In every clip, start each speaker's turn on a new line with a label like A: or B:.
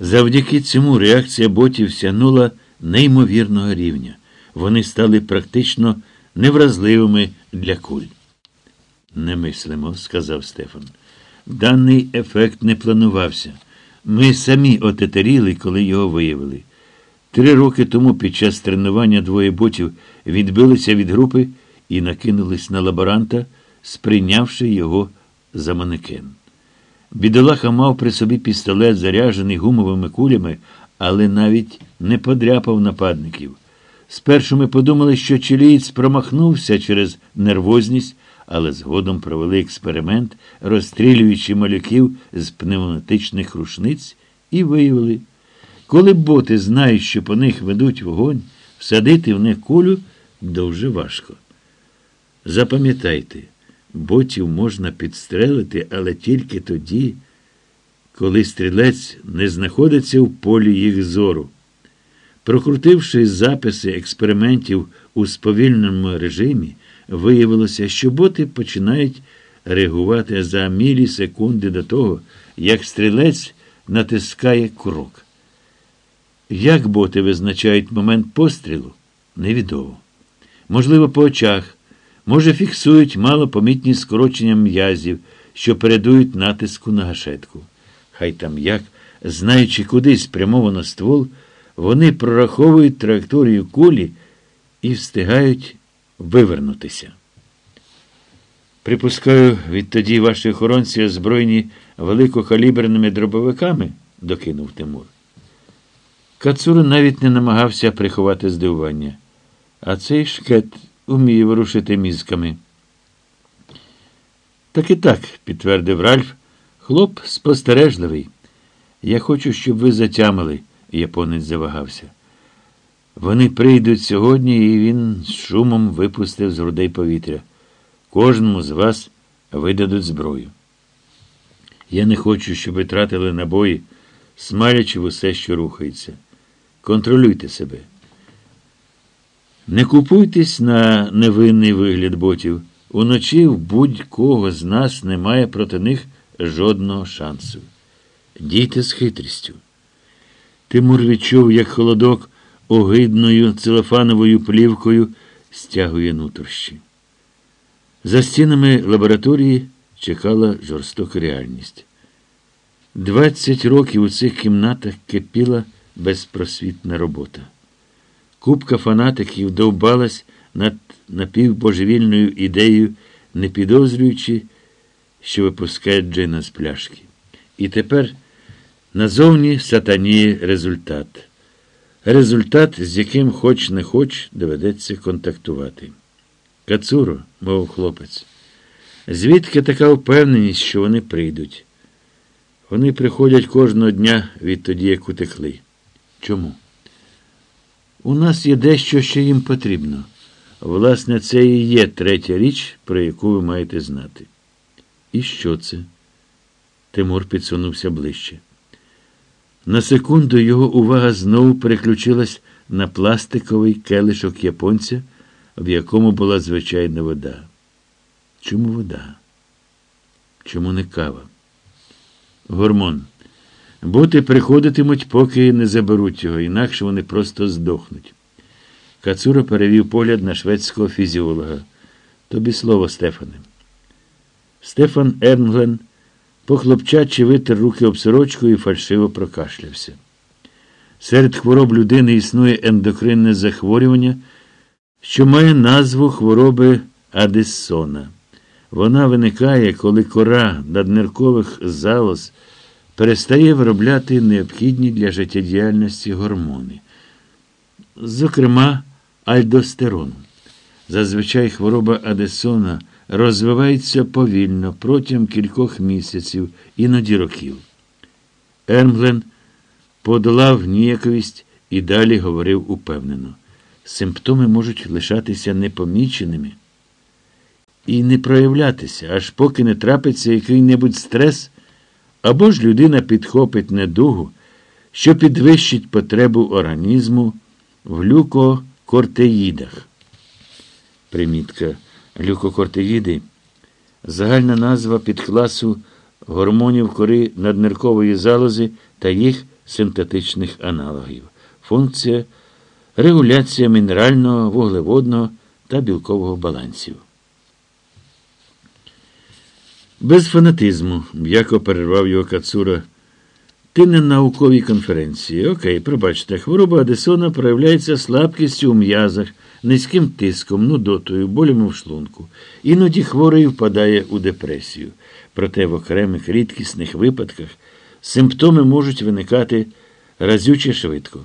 A: Завдяки цьому реакція ботів сягнула неймовірного рівня. Вони стали практично невразливими для куль. Не мислимо, сказав Стефан. Даний ефект не планувався. Ми самі отетеріли, коли його виявили. Три роки тому під час тренування двоє ботів відбилися від групи і накинулись на лаборанта, сприйнявши його за манекен. Бідолаха мав при собі пістолет, заряджений гумовими кулями, але навіть не подряпав нападників. Спершу ми подумали, що чилієць промахнувся через нервозність, але згодом провели експеримент, розстрілюючи малюків з пневматичних рушниць, і виявили, коли боти знають, що по них ведуть вогонь, всадити в них кулю дуже важко. Запам'ятайте, ботів можна підстрелити, але тільки тоді, коли стрілець не знаходиться в полі їх зору. Прокрутивши записи експериментів у сповільненому режимі, виявилося, що боти починають реагувати за мілісекунди до того, як стрілець натискає крок. Як боти визначають момент пострілу, невідомо. Можливо, по очах, може, фіксують малопомітні скорочення м'язів, що передують натиску на гашетку. Хай там як, знаючи, куди спрямовано ствол, вони прораховують траєкторію кулі і встигають вивернутися. Припускаю, відтоді ваші охоронці озброєні великокаліберними дробовиками, докинув Тимур. Кацура навіть не намагався приховати здивування, а цей шкет уміє ворушити мізками. Так і так, підтвердив Ральф, хлоп спостережливий. Я хочу, щоб ви затямили, японець завагався. Вони прийдуть сьогодні, і він з шумом випустив з грудей повітря. Кожному з вас видадуть зброю. Я не хочу, щоб ви тратили набої, смалячи в усе, що рухається. Контролюйте себе. Не купуйтесь на невинний вигляд ботів. Уночі в будь-кого з нас немає проти них жодного шансу. Дійте з хитрістю. Тимур відчув, як холодок огидною целофановою плівкою стягує нутрощі. За стінами лабораторії чекала жорстока реальність. Двадцять років у цих кімнатах кипіла безпросвітна робота. Купка фанатиків довбалась над напівбожевільною ідеєю, не підозрюючи, що випускає Джина з пляшки. І тепер назовні сатаніє результат. Результат, з яким хоч не хоч, доведеться контактувати. Кацуро, мов хлопець, звідки така впевненість, що вони прийдуть? Вони приходять кожного дня відтоді, як утекли. Чому? У нас є дещо, що їм потрібно. Власне, це і є третя річ, про яку ви маєте знати. І що це? Тимур підсунувся ближче. На секунду його увага знову переключилась на пластиковий келишок японця, в якому була звичайна вода. Чому вода? Чому не кава? Гормон. Боти приходитимуть, поки не заберуть його, інакше вони просто здохнуть. Кацура перевів погляд на шведського фізіолога. Тобі слово, Стефане. Стефан Ернглен похлопчаче витер руки об сорочку і фальшиво прокашлявся. Серед хвороб людини існує ендокринне захворювання, що має назву хвороби Адессона. Вона виникає, коли кора надниркових залоз перестає виробляти необхідні для життєдіяльності гормони, зокрема, альдостерон. Зазвичай хвороба Адесона розвивається повільно протягом кількох місяців, іноді років. Ермглен подолав ніяковість і далі говорив упевнено. Симптоми можуть лишатися непоміченими і не проявлятися, аж поки не трапиться який-небудь стрес, або ж людина підхопить недугу, що підвищить потребу організму в люкокортеїдах. Примітка. Люкокортеїди загальна назва підкласу гормонів кори надниркової залози та їх синтетичних аналогів. Функція регуляція мінерального, вуглеводного та білкового балансів. Без фанатизму, м'яко перервав його Кацура. Ти не на науковій конференції. Окей, пробачте, хвороба Адесона проявляється слабкістю у м'язах, низьким тиском, нудотою, болями в шлунку. Іноді хворий впадає у депресію. Проте в окремих рідкісних випадках симптоми можуть виникати разюче швидко.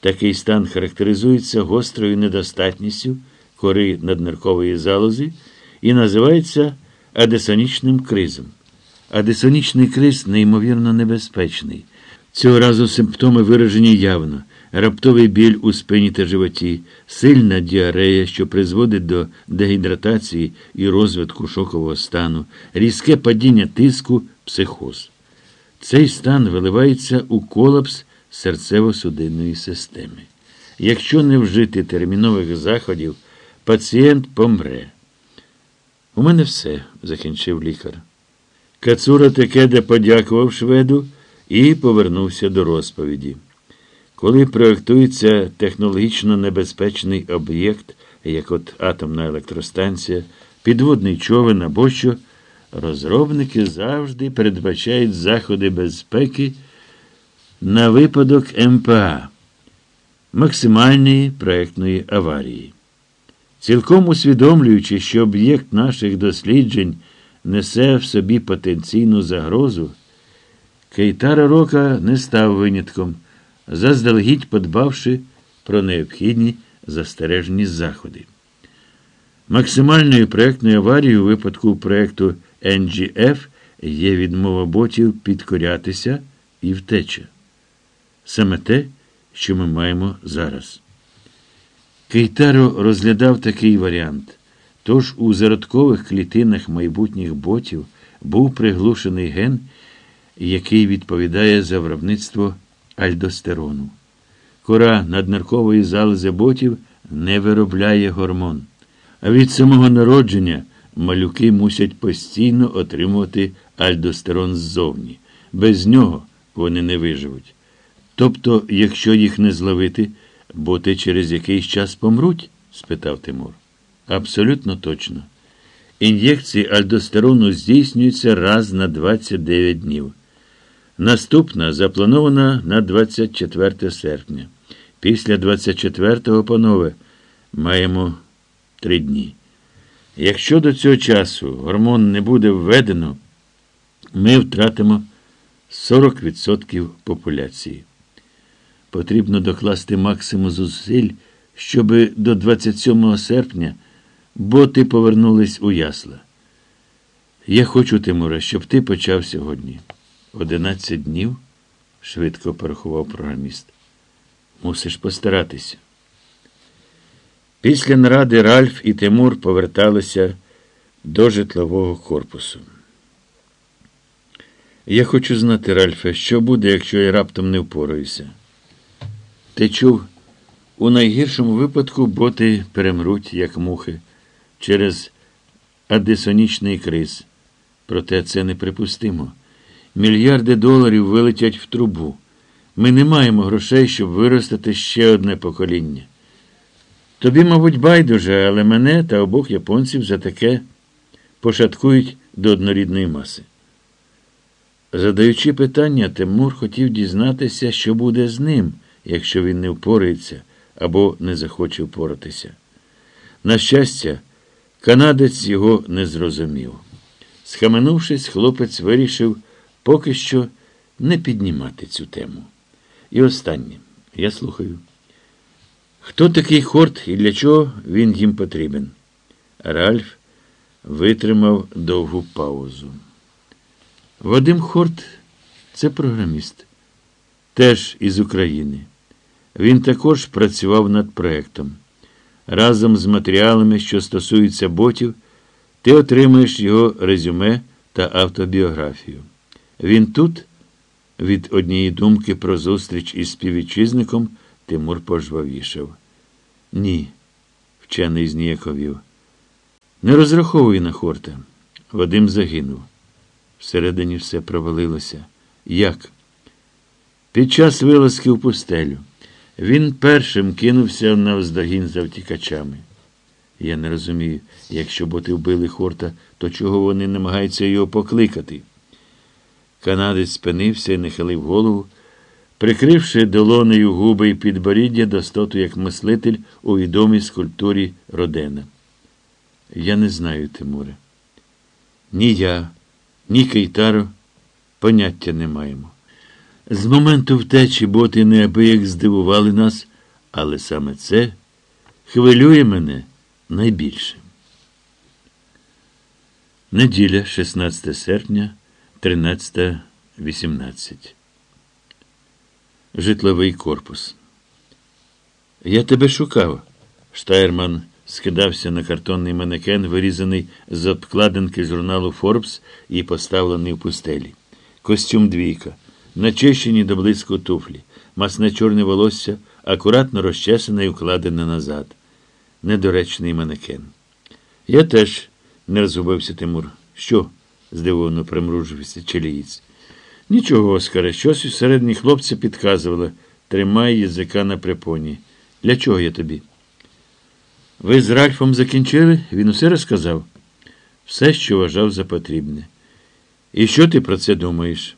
A: Такий стан характеризується гострою недостатністю кори надниркової залози і називається адесонічним кризом. Адесонічний криз неймовірно небезпечний. Цього разу симптоми виражені явно, раптовий біль у спині та животі, сильна діарея, що призводить до дегідратації і розвитку шокового стану, різке падіння тиску, психоз. Цей стан виливається у колапс серцево-судинної системи. Якщо не вжити термінових заходів, пацієнт помре. У мене все, закінчив лікар. Кацура Текеде подякував шведу і повернувся до розповіді. Коли проєктується технологічно небезпечний об'єкт, як от атомна електростанція, підводний човен або що, розробники завжди передбачають заходи безпеки на випадок МПА максимальної проєктної аварії. Цілком усвідомлюючи, що об'єкт наших досліджень несе в собі потенційну загрозу, Кейтара Рока не став винятком, заздалегідь подбавши про необхідні застережені заходи. Максимальною проєктною аварією у випадку проєкту NGF є відмова ботів підкорятися і втеча. Саме те, що ми маємо зараз. Кейтаро розглядав такий варіант. Тож у зародкових клітинах майбутніх ботів був приглушений ген, який відповідає за виробництво альдостерону. Кора надниркової залози ботів не виробляє гормон. А від самого народження малюки мусять постійно отримувати альдостерон ззовні. Без нього вони не виживуть. Тобто, якщо їх не зловити, боти через якийсь час помруть? спитав Тимур. Абсолютно точно. Ін'єкції альдостерону здійснюються раз на 29 днів. Наступна запланована на 24 серпня. Після 24-го, панове, маємо три дні. Якщо до цього часу гормон не буде введено, ми втратимо 40% популяції. Потрібно докласти максимум зусиль, щоб до 27 серпня боти повернулись у ясла. Я хочу, Тимура, щоб ти почав сьогодні. Одинадцять днів, швидко порахував програміст. Мусиш постаратися. Після наради Ральф і Тимур поверталися до житлового корпусу. Я хочу знати, Ральфе, що буде, якщо я раптом не впораюся. Ти чув, у найгіршому випадку боти перемруть, як мухи, через адесонічний криз. Проте це неприпустимо. Мільярди доларів вилетять в трубу. Ми не маємо грошей, щоб виростити ще одне покоління. Тобі, мабуть, байдуже, але мене та обох японців за таке пошаткують до однорідної маси. Задаючи питання, Тимур хотів дізнатися, що буде з ним, якщо він не впорається або не захоче впоратися. На щастя, канадець його не зрозумів. Схаменувшись, хлопець вирішив поки що не піднімати цю тему. І останнє, я слухаю. Хто такий хорт і для чого він їм потрібен? Ральф витримав довгу паузу. Вадим Хорт це програміст, теж із України. Він також працював над проектом. Разом з матеріалами, що стосуються ботів, ти отримаєш його резюме та автобіографію. Він тут, від однієї думки про зустріч із співвітчизником, Тимур пожвавішав. Ні, вчений зніяковів. Не розраховуй на хорта. Вадим загинув. Всередині все провалилося. Як? Під час вилазки в пустелю він першим кинувся навздогін за втікачами. Я не розумію, якщо боти вбили хорта, то чого вони намагаються його покликати? Канадець спинився і нахилив голову, прикривши долонею губи і підборіддя достоту як мислитель у відомій скульптурі Родена. Я не знаю, Тимуре. Ні я, ні Кейтаро поняття не маємо. З моменту втечі боти неабияк здивували нас, але саме це хвилює мене найбільше. Неділя, 16 серпня, 13.18. Житловий корпус. Я тебе шукав. Штайрман скидався на картонний манекен, вирізаний з обкладинки журналу Форбс і поставлений в пустелі. Костюм двійка, начищені до блиску туфлі, масне чорне волосся, акуратно розчесане і вкладене назад. Недоречний манекен. Я теж не розгубився Тимур. Що? здивовано примружився чилієць. Нічого, Оскаре, щось усередині хлопця підказувало. Тримай язика на припоні. Для чого я тобі? Ви з Ральфом закінчили? Він усе розказав? Все, що вважав за потрібне. І що ти про це думаєш?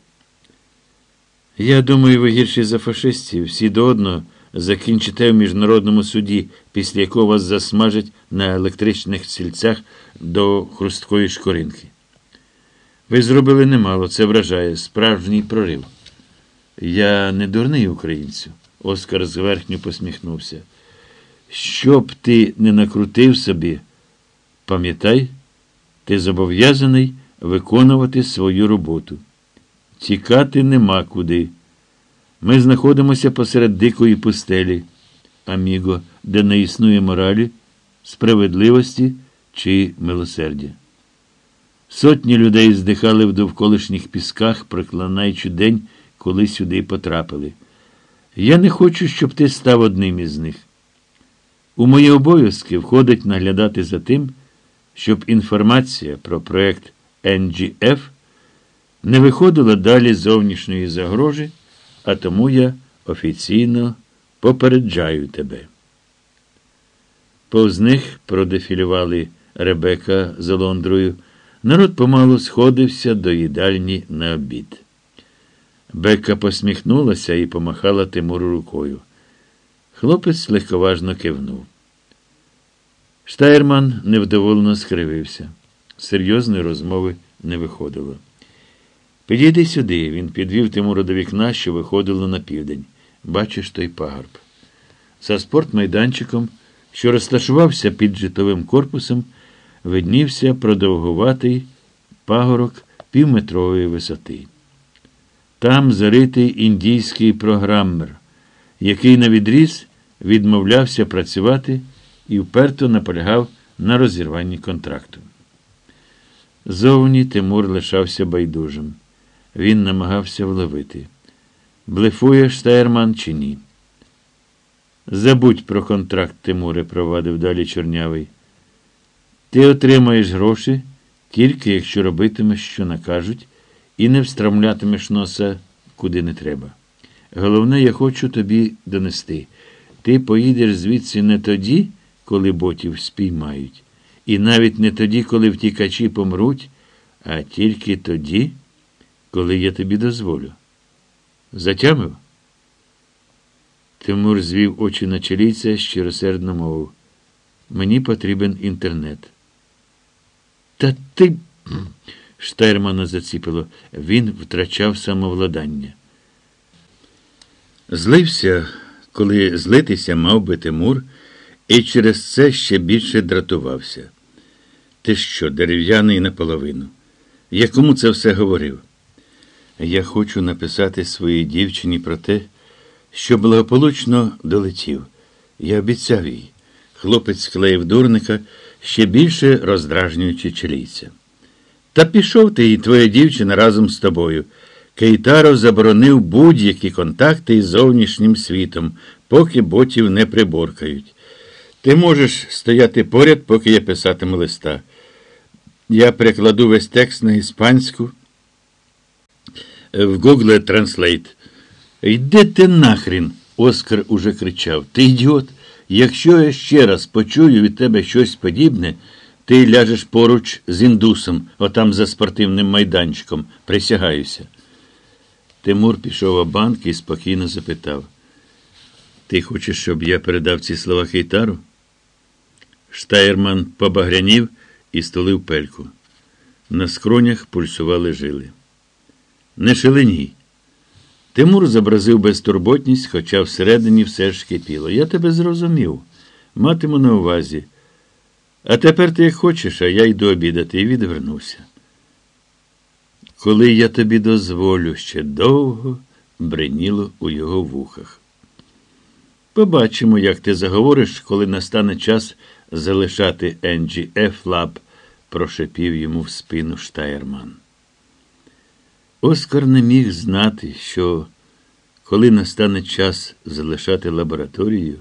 A: Я думаю, ви гірші за фашистів. Всі до одного закінчите в міжнародному суді, після якого вас засмажать на електричних сільцях до хрусткої шкоринки. Ви зробили немало, це вражає, справжній прорив. Я не дурний українцю, Оскар зверхню посміхнувся. Щоб ти не накрутив собі, пам'ятай, ти зобов'язаний виконувати свою роботу. Тікати нема куди. Ми знаходимося посеред дикої пустелі, аміго, де не існує моралі, справедливості чи милосердя. Сотні людей здихали в довколишніх пісках, проклинаючи день, коли сюди потрапили. Я не хочу, щоб ти став одним із них. У мої обов'язки входить наглядати за тим, щоб інформація про проект NGF не виходила далі зовнішньої загрожі, а тому я офіційно попереджаю тебе. Повз них продефілювали Ребека з Олондрою. Народ помалу сходився до їдальні на обід. Бека посміхнулася і помахала Тимуру рукою. Хлопець легковажно кивнув. Штайрман невдоволено скривився. Серйозної розмови не виходило. Підійди сюди, він підвів Тимура до вікна, що виходило на південь. Бачиш той пагорб. За спортмайданчиком, що розташувався під житловим корпусом, виднівся продовгуватий пагорок півметрової висоти. Там заритий індійський програмер, який на відріз відмовлявся працювати і вперто наполягав на розірванні контракту. Зовні Тимур лишався байдужим. Він намагався вловити. Блефує Штайрман чи ні? Забудь про контракт, Тимуре, провадив далі чорнявий. Ти отримаєш гроші тільки якщо робитимеш, що накажуть, і не встромлятимеш носа куди не треба. Головне, я хочу тобі донести. Ти поїдеш звідси не тоді, коли ботів спіймають, і навіть не тоді, коли втікачі помруть, а тільки тоді, коли я тобі дозволю. Затямив? Тимур звів очі на чолійця, щиросердно мовив. Мені потрібен інтернет. Та ти. Штайрмана заціпило. Він втрачав самовладання. Злився, коли злитися мав би Тимур, і через це ще більше дратувався. Ти що, дерев'яний наполовину? Я кому це все говорив? Я хочу написати своїй дівчині про те, що благополучно долетів. Я обіцяв їй. Хлопець склеїв дурника, ще більше роздражнюючи чилійця. Та пішов ти і твоя дівчина разом з тобою. Кейтаро заборонив будь-які контакти із зовнішнім світом, поки ботів не приборкають. Ти можеш стояти поряд, поки я писатиму листа. Я перекладу весь текст на іспанську в Google Translate. Йди ти нахрін, Оскар уже кричав. Ти ідіот. Якщо я ще раз почую від тебе щось подібне, ти ляжеш поруч з індусом, отам за спортивним майданчиком, присягаюся. Тимур пішов у банк і спокійно запитав. Ти хочеш, щоб я передав ці слова Хейтару? Штайерман побагрянів і столив пельку. На скронях пульсували жили. Не шеленій. Тимур зобразив безтурботність, хоча всередині все ж кипіло. Я тебе зрозумів. Матиму на увазі. А тепер ти як хочеш, а я йду обідати і відвернувся. Коли я тобі дозволю, ще довго бриніло у його вухах. Побачимо, як ти заговориш, коли настане час залишати Ефлаб, прошепів йому в спину Штайерман. Оскар не міг знати, що коли настане час залишати лабораторію,